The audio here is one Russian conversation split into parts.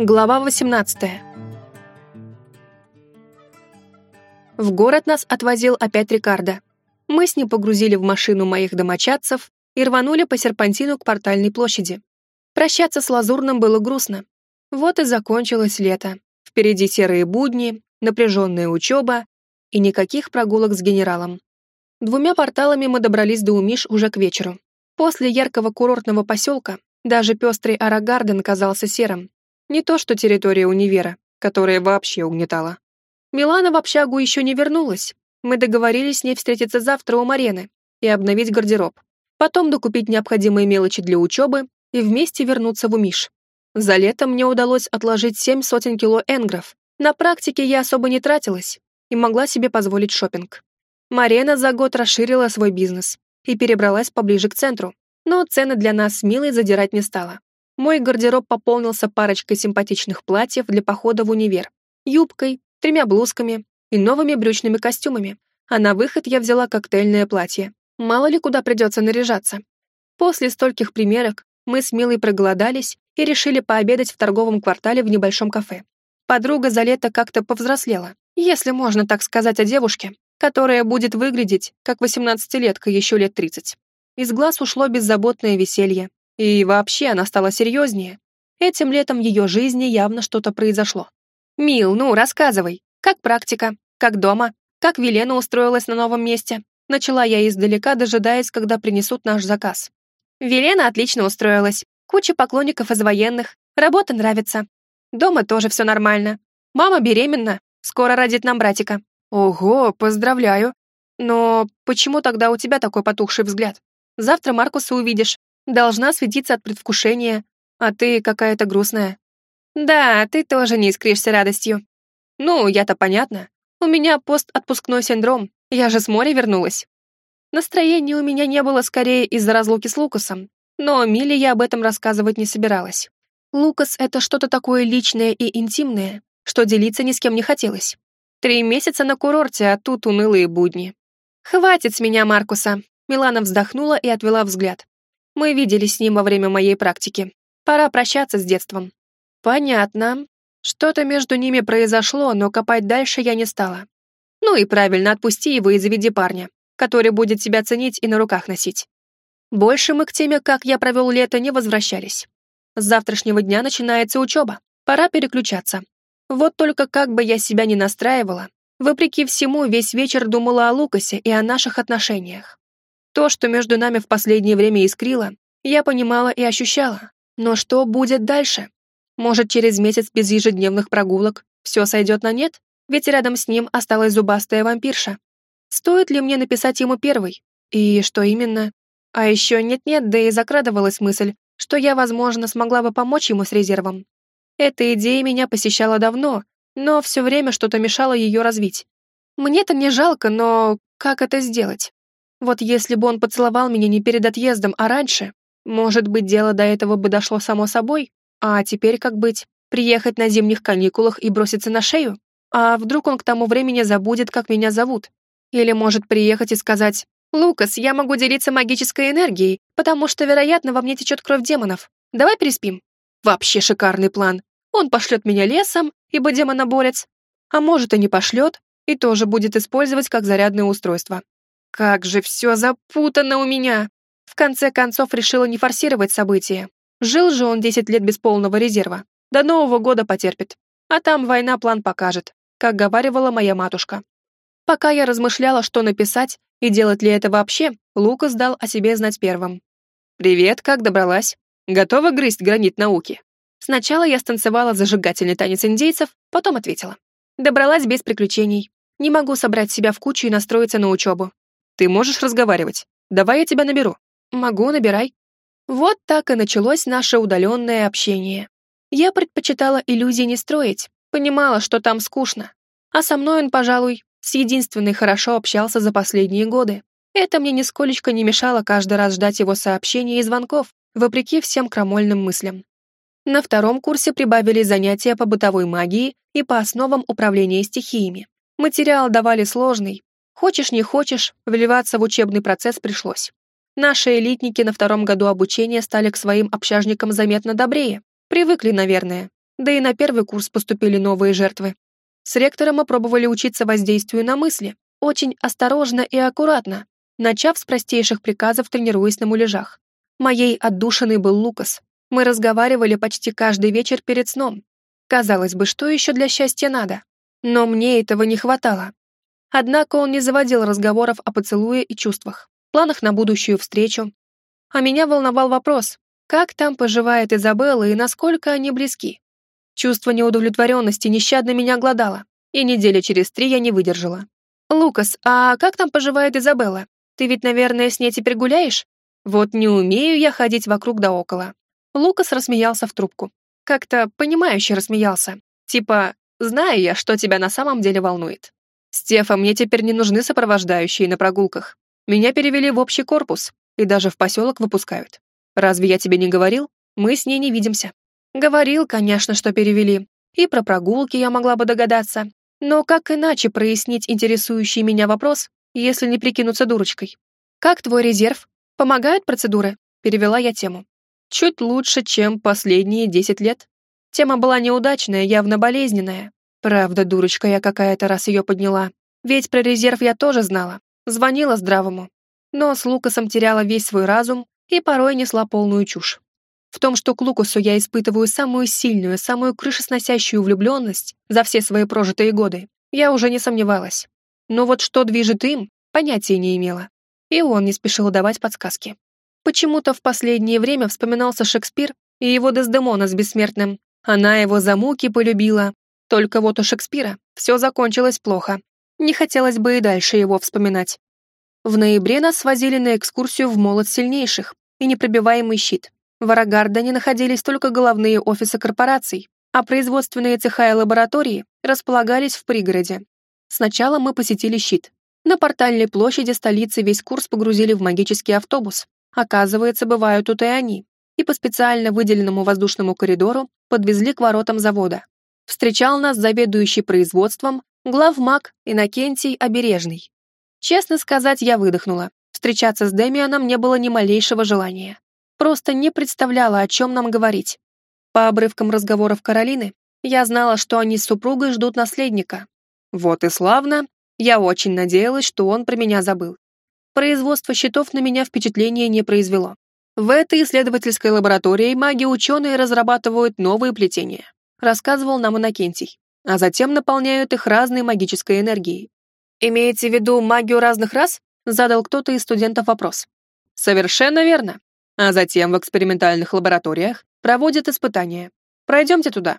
Глава 18. В город нас отвозил опять Рикардо. Мы с ним погрузили в машину моих домочадцев и рванули по серпантину к портальной площади. Прощаться с Лазурным было грустно. Вот и закончилось лето. Впереди серые будни, напряженная учеба и никаких прогулок с генералом. Двумя порталами мы добрались до Умиш уже к вечеру. После яркого курортного поселка даже пестрый Арагарден казался серым, не то что территория универа, которая вообще угнетала. Милана в общагу еще не вернулась. Мы договорились с ней встретиться завтра у Марены и обновить гардероб. Потом докупить необходимые мелочи для учебы и вместе вернуться в Умиш. За лето мне удалось отложить семь сотен кило энгров. На практике я особо не тратилась и могла себе позволить шопинг. Марена за год расширила свой бизнес и перебралась поближе к центру, но цены для нас с Милой задирать не стала. Мой гардероб пополнился парочкой симпатичных платьев для похода в универ, юбкой, тремя блузками и новыми брючными костюмами, а на выход я взяла коктейльное платье. Мало ли куда придется наряжаться. После стольких примерок мы с Милой проголодались и решили пообедать в торговом квартале в небольшом кафе. Подруга за лето как-то повзрослела, если можно так сказать о девушке, которая будет выглядеть, как восемнадцатилетка еще лет тридцать. Из глаз ушло беззаботное веселье, и вообще она стала серьезнее. Этим летом в ее жизни явно что-то произошло. «Мил, ну, рассказывай. Как практика? Как дома? Как Велена устроилась на новом месте?» Начала я издалека, дожидаясь, когда принесут наш заказ. Велена отлично устроилась. Куча поклонников из военных. Работа нравится. Дома тоже все нормально. Мама беременна. Скоро родит нам братика. Ого, поздравляю. Но почему тогда у тебя такой потухший взгляд? Завтра Маркуса увидишь должна светиться от предвкушения, а ты какая-то грустная. Да, ты тоже не искришься радостью. Ну, я-то понятно. У меня постотпускной синдром, я же с моря вернулась. Настроения у меня не было скорее из-за разлуки с Лукасом, но Миле я об этом рассказывать не собиралась. Лукас — это что-то такое личное и интимное, что делиться ни с кем не хотелось. Три месяца на курорте, а тут унылые будни. «Хватит с меня Маркуса!» Милана вздохнула и отвела взгляд. Мы виделись с ним во время моей практики. Пора прощаться с детством. Понятно. Что-то между ними произошло, но копать дальше я не стала. Ну и правильно, отпусти его и заведи парня, который будет тебя ценить и на руках носить. Больше мы к теме, как я провел лето, не возвращались. С завтрашнего дня начинается учеба. Пора переключаться. Вот только как бы я себя ни настраивала, вопреки всему, весь вечер думала о Лукасе и о наших отношениях. То, что между нами в последнее время искрило, я понимала и ощущала. Но что будет дальше? Может, через месяц без ежедневных прогулок все сойдет на нет? Ведь рядом с ним осталась зубастая вампирша. Стоит ли мне написать ему первый? И что именно? А еще нет-нет, да и закрадывалась мысль, что я, возможно, смогла бы помочь ему с резервом. Эта идея меня посещала давно, но все время что-то мешало ее развить. Мне-то не жалко, но как это сделать? Вот если бы он поцеловал меня не перед отъездом, а раньше, может быть, дело до этого бы дошло само собой, а теперь как быть? Приехать на зимних каникулах и броситься на шею? А вдруг он к тому времени забудет, как меня зовут? Или может приехать и сказать, «Лукас, я могу делиться магической энергией, потому что, вероятно, во мне течет кровь демонов. Давай переспим». Вообще шикарный план. Он пошлет меня лесом, ибо демоноборец. А может и не пошлет, и тоже будет использовать как зарядное устройство. Как же все запутано у меня! В конце концов решила не форсировать события. Жил же он 10 лет без полного резерва. До Нового года потерпит. А там война план покажет, как говаривала моя матушка. Пока я размышляла, что написать и делать ли это вообще, Лукас дал о себе знать первым. «Привет, как добралась? Готова грызть гранит науки?» Сначала я станцевала зажигательный танец индейцев, потом ответила. Добралась без приключений. Не могу собрать себя в кучу и настроиться на учебу. Ты можешь разговаривать? Давай я тебя наберу. Могу, набирай. Вот так и началось наше удаленное общение. Я предпочитала иллюзии не строить, понимала, что там скучно. А со мной он, пожалуй, с единственной хорошо общался за последние годы. Это мне нисколечко не мешало каждый раз ждать его сообщений и звонков, вопреки всем крамольным мыслям. На втором курсе прибавили занятия по бытовой магии и по основам управления стихиями. Материал давали сложный, Хочешь не хочешь, вливаться в учебный процесс пришлось. Наши элитники на втором году обучения стали к своим общажникам заметно добрее. Привыкли, наверное. Да и на первый курс поступили новые жертвы. С ректором мы пробовали учиться воздействию на мысли, очень осторожно и аккуратно, начав с простейших приказов, тренируясь на муляжах. Моей отдушиной был Лукас. Мы разговаривали почти каждый вечер перед сном. Казалось бы, что еще для счастья надо? Но мне этого не хватало. Однако он не заводил разговоров о поцелуе и чувствах, планах на будущую встречу. А меня волновал вопрос, как там поживает Изабелла и насколько они близки. Чувство неудовлетворенности нещадно меня глодало, и недели через три я не выдержала. «Лукас, а как там поживает Изабелла? Ты ведь, наверное, с ней теперь гуляешь? Вот не умею я ходить вокруг да около». Лукас рассмеялся в трубку. Как-то понимающе рассмеялся. Типа, знаю я, что тебя на самом деле волнует. Стефа, мне теперь не нужны сопровождающие на прогулках. Меня перевели в общий корпус и даже в поселок выпускают. Разве я тебе не говорил? Мы с ней не видимся. Говорил, конечно, что перевели. И про прогулки я могла бы догадаться. Но как иначе прояснить интересующий меня вопрос, если не прикинуться дурочкой? Как твой резерв? Помогают процедуры? Перевела я тему. Чуть лучше, чем последние десять лет. Тема была неудачная, явно болезненная. Правда, дурочка я какая-то раз ее подняла. Ведь про резерв я тоже знала. Звонила здравому. Но с Лукасом теряла весь свой разум и порой несла полную чушь. В том, что к Лукасу я испытываю самую сильную, самую крышесносящую влюбленность за все свои прожитые годы, я уже не сомневалась. Но вот что движет им, понятия не имела. И он не спешил давать подсказки. Почему-то в последнее время вспоминался Шекспир и его Дездемона с бессмертным. Она его за муки полюбила, только вот у Шекспира все закончилось плохо. Не хотелось бы и дальше его вспоминать. В ноябре нас свозили на экскурсию в молот сильнейших и непробиваемый щит. В Арагардане находились только головные офисы корпораций, а производственные цеха и лаборатории располагались в пригороде. Сначала мы посетили щит. На портальной площади столицы весь курс погрузили в магический автобус. Оказывается, бывают тут и они. И по специально выделенному воздушному коридору подвезли к воротам завода встречал нас заведующий производством главмаг Иннокентий Обережный. Честно сказать, я выдохнула. Встречаться с Демианом не было ни малейшего желания. Просто не представляла, о чем нам говорить. По обрывкам разговоров Каролины, я знала, что они с супругой ждут наследника. Вот и славно. Я очень надеялась, что он про меня забыл. Производство щитов на меня впечатления не произвело. В этой исследовательской лаборатории маги-ученые разрабатывают новые плетения рассказывал нам Иннокентий, а затем наполняют их разной магической энергией. «Имеете в виду магию разных рас?» задал кто-то из студентов вопрос. «Совершенно верно. А затем в экспериментальных лабораториях проводят испытания. Пройдемте туда».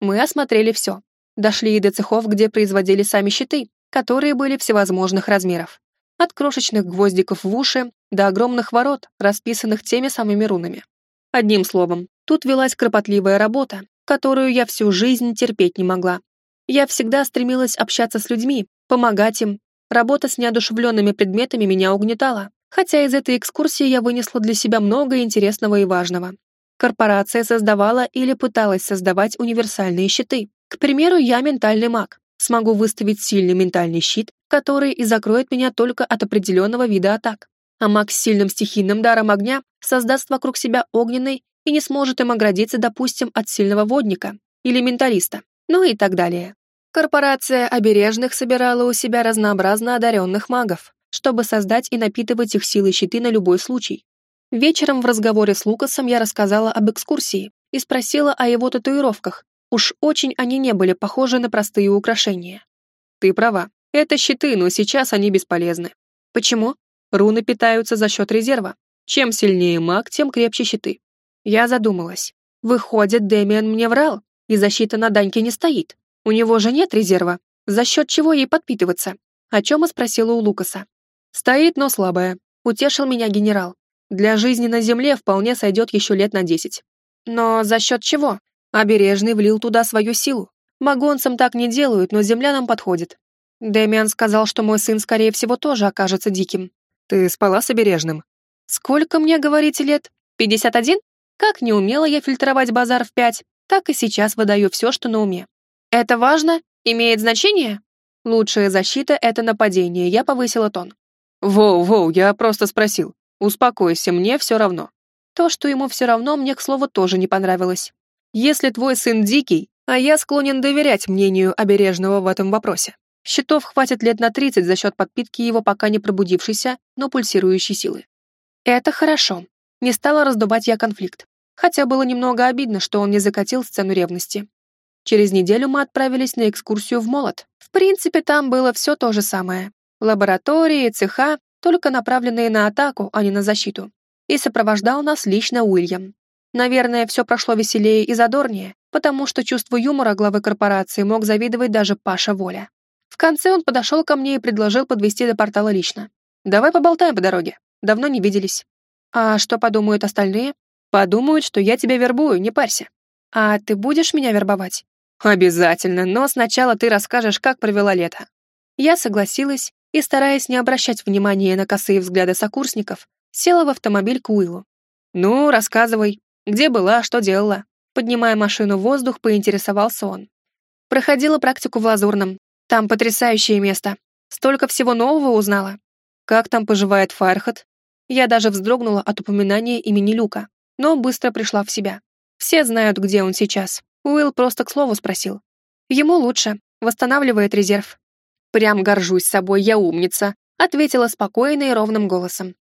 Мы осмотрели все. Дошли и до цехов, где производили сами щиты, которые были всевозможных размеров. От крошечных гвоздиков в уши до огромных ворот, расписанных теми самыми рунами. Одним словом, тут велась кропотливая работа, которую я всю жизнь терпеть не могла. Я всегда стремилась общаться с людьми, помогать им. Работа с неодушевленными предметами меня угнетала, хотя из этой экскурсии я вынесла для себя много интересного и важного. Корпорация создавала или пыталась создавать универсальные щиты. К примеру, я ментальный маг. Смогу выставить сильный ментальный щит, который и закроет меня только от определенного вида атак. А маг с сильным стихийным даром огня создаст вокруг себя огненный и не сможет им оградиться, допустим, от сильного водника или менталиста, ну и так далее. Корпорация обережных собирала у себя разнообразно одаренных магов, чтобы создать и напитывать их силой щиты на любой случай. Вечером в разговоре с Лукасом я рассказала об экскурсии и спросила о его татуировках. Уж очень они не были похожи на простые украшения. Ты права, это щиты, но сейчас они бесполезны. Почему? Руны питаются за счет резерва. Чем сильнее маг, тем крепче щиты. Я задумалась. Выходит, Дэмиан мне врал, и защита на Даньке не стоит. У него же нет резерва. За счет чего ей подпитываться? О чем и спросила у Лукаса. Стоит, но слабая. Утешил меня генерал. Для жизни на Земле вполне сойдет еще лет на десять. Но за счет чего? Обережный влил туда свою силу. Магонцам так не делают, но землянам подходит. Дэмиан сказал, что мой сын, скорее всего, тоже окажется диким. Ты спала с обережным? Сколько мне, говорите, лет? Пятьдесят один? Как не умела я фильтровать базар в пять, так и сейчас выдаю все, что на уме. Это важно? Имеет значение? Лучшая защита — это нападение, я повысила тон. Воу-воу, я просто спросил. Успокойся, мне все равно. То, что ему все равно, мне, к слову, тоже не понравилось. Если твой сын дикий, а я склонен доверять мнению обережного в этом вопросе, счетов хватит лет на 30 за счет подпитки его пока не пробудившейся, но пульсирующей силы. Это хорошо. Не стала раздувать я конфликт. Хотя было немного обидно, что он не закатил сцену ревности. Через неделю мы отправились на экскурсию в Молот. В принципе, там было все то же самое. Лаборатории, цеха, только направленные на атаку, а не на защиту. И сопровождал нас лично Уильям. Наверное, все прошло веселее и задорнее, потому что чувство юмора главы корпорации мог завидовать даже Паша Воля. В конце он подошел ко мне и предложил подвести до портала лично. «Давай поболтаем по дороге. Давно не виделись». «А что подумают остальные?» «Подумают, что я тебя вербую, не парься». «А ты будешь меня вербовать?» «Обязательно, но сначала ты расскажешь, как провела лето». Я согласилась и, стараясь не обращать внимания на косые взгляды сокурсников, села в автомобиль к Уиллу. «Ну, рассказывай, где была, что делала?» Поднимая машину в воздух, поинтересовался он. Проходила практику в Лазурном. Там потрясающее место. Столько всего нового узнала. Как там поживает Фархат? Я даже вздрогнула от упоминания имени Люка, но быстро пришла в себя. Все знают, где он сейчас. Уилл просто к слову спросил. Ему лучше, восстанавливает резерв. Прям горжусь собой, я умница, ответила спокойно и ровным голосом.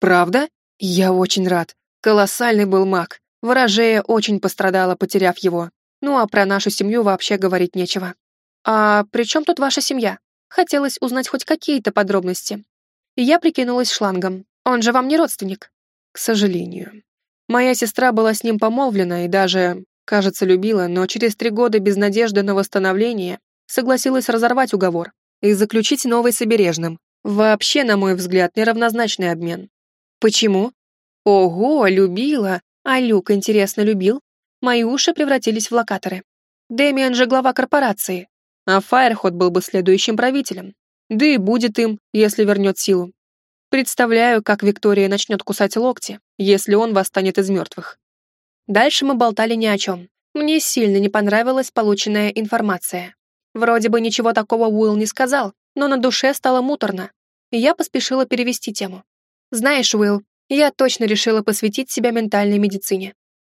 Правда? Я очень рад. Колоссальный был маг. Ворожея очень пострадала, потеряв его. Ну а про нашу семью вообще говорить нечего. А при чем тут ваша семья? Хотелось узнать хоть какие-то подробности. я прикинулась шлангом. Он же вам не родственник. К сожалению. Моя сестра была с ним помолвлена и даже, кажется, любила, но через три года без надежды на восстановление согласилась разорвать уговор и заключить новый с обережным. Вообще, на мой взгляд, неравнозначный обмен. Почему? Ого, любила. А Люк, интересно, любил? Мои уши превратились в локаторы. Дэмиан же глава корпорации, а Файрхот был бы следующим правителем. Да и будет им, если вернет силу. Представляю, как Виктория начнет кусать локти, если он восстанет из мертвых. Дальше мы болтали ни о чем. Мне сильно не понравилась полученная информация. Вроде бы ничего такого Уилл не сказал, но на душе стало муторно, и я поспешила перевести тему. «Знаешь, Уилл, я точно решила посвятить себя ментальной медицине».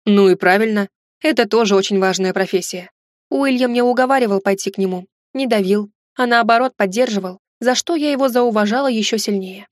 «Ну и правильно. Это тоже очень важная профессия. Уильям не уговаривал пойти к нему, не давил, а наоборот поддерживал, за что я его зауважала еще сильнее.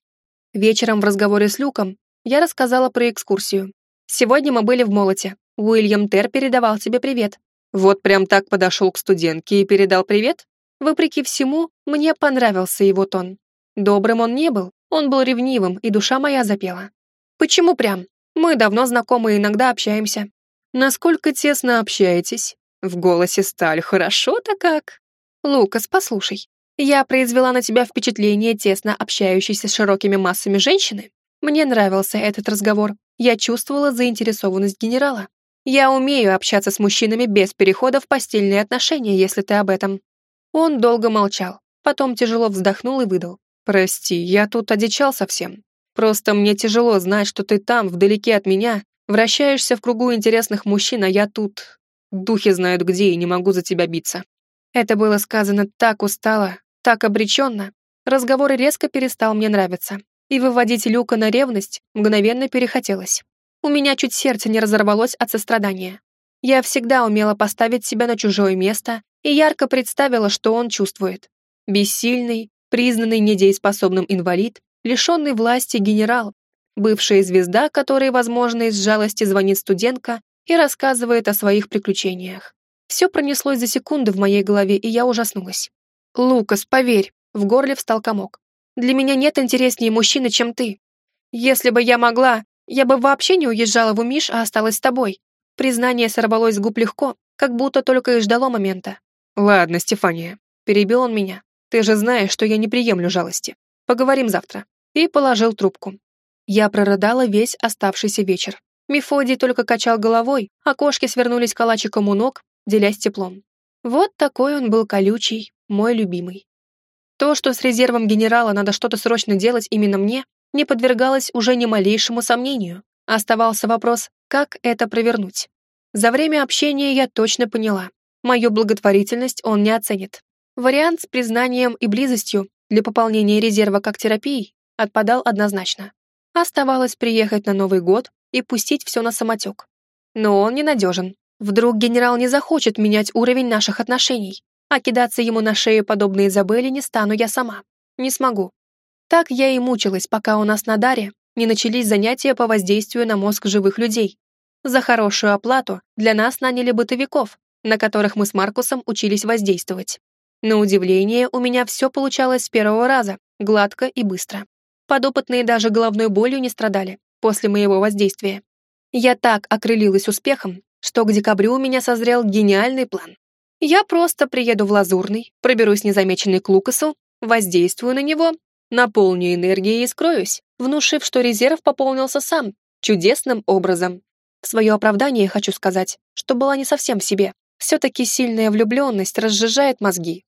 Вечером в разговоре с Люком я рассказала про экскурсию. Сегодня мы были в Молоте. Уильям Тер передавал тебе привет. Вот прям так подошел к студентке и передал привет? Вопреки всему, мне понравился его тон. Добрым он не был, он был ревнивым, и душа моя запела. Почему прям? Мы давно знакомы и иногда общаемся. Насколько тесно общаетесь? В голосе сталь хорошо-то как. Лукас, послушай, я произвела на тебя впечатление тесно общающейся с широкими массами женщины. Мне нравился этот разговор. Я чувствовала заинтересованность генерала. Я умею общаться с мужчинами без перехода в постельные отношения, если ты об этом. Он долго молчал, потом тяжело вздохнул и выдал. «Прости, я тут одичал совсем. Просто мне тяжело знать, что ты там, вдалеке от меня, вращаешься в кругу интересных мужчин, а я тут... Духи знают где, и не могу за тебя биться». Это было сказано так устало, так обреченно, разговор резко перестал мне нравиться, и выводить Люка на ревность мгновенно перехотелось. У меня чуть сердце не разорвалось от сострадания. Я всегда умела поставить себя на чужое место и ярко представила, что он чувствует. Бессильный, признанный недееспособным инвалид, лишенный власти генерал, бывшая звезда, которой, возможно, из жалости звонит студентка и рассказывает о своих приключениях. Все пронеслось за секунды в моей голове, и я ужаснулась. «Лукас, поверь», — в горле встал комок. «Для меня нет интереснее мужчины, чем ты. Если бы я могла, я бы вообще не уезжала в Умиш, а осталась с тобой». Признание сорвалось с губ легко, как будто только и ждало момента. «Ладно, Стефания», — перебил он меня. «Ты же знаешь, что я не приемлю жалости. Поговорим завтра». И положил трубку. Я прорыдала весь оставшийся вечер. Мефодий только качал головой, а кошки свернулись калачиком у ног, делясь теплом. Вот такой он был колючий, мой любимый. То, что с резервом генерала надо что-то срочно делать именно мне, не подвергалось уже ни малейшему сомнению. Оставался вопрос, как это провернуть. За время общения я точно поняла. Мою благотворительность он не оценит. Вариант с признанием и близостью для пополнения резерва как терапией отпадал однозначно. Оставалось приехать на Новый год и пустить все на самотек. Но он ненадежен. Вдруг генерал не захочет менять уровень наших отношений, а кидаться ему на шею подобно Изабелле не стану я сама. Не смогу. Так я и мучилась, пока у нас на Даре не начались занятия по воздействию на мозг живых людей. За хорошую оплату для нас наняли бытовиков, на которых мы с Маркусом учились воздействовать. На удивление, у меня все получалось с первого раза, гладко и быстро. Подопытные даже головной болью не страдали после моего воздействия. Я так окрылилась успехом, что к декабрю у меня созрел гениальный план. Я просто приеду в Лазурный, проберусь незамеченный к Лукасу, воздействую на него, наполню энергией и скроюсь, внушив, что резерв пополнился сам, чудесным образом. В свое оправдание хочу сказать, что была не совсем себе. Все-таки сильная влюбленность разжижает мозги,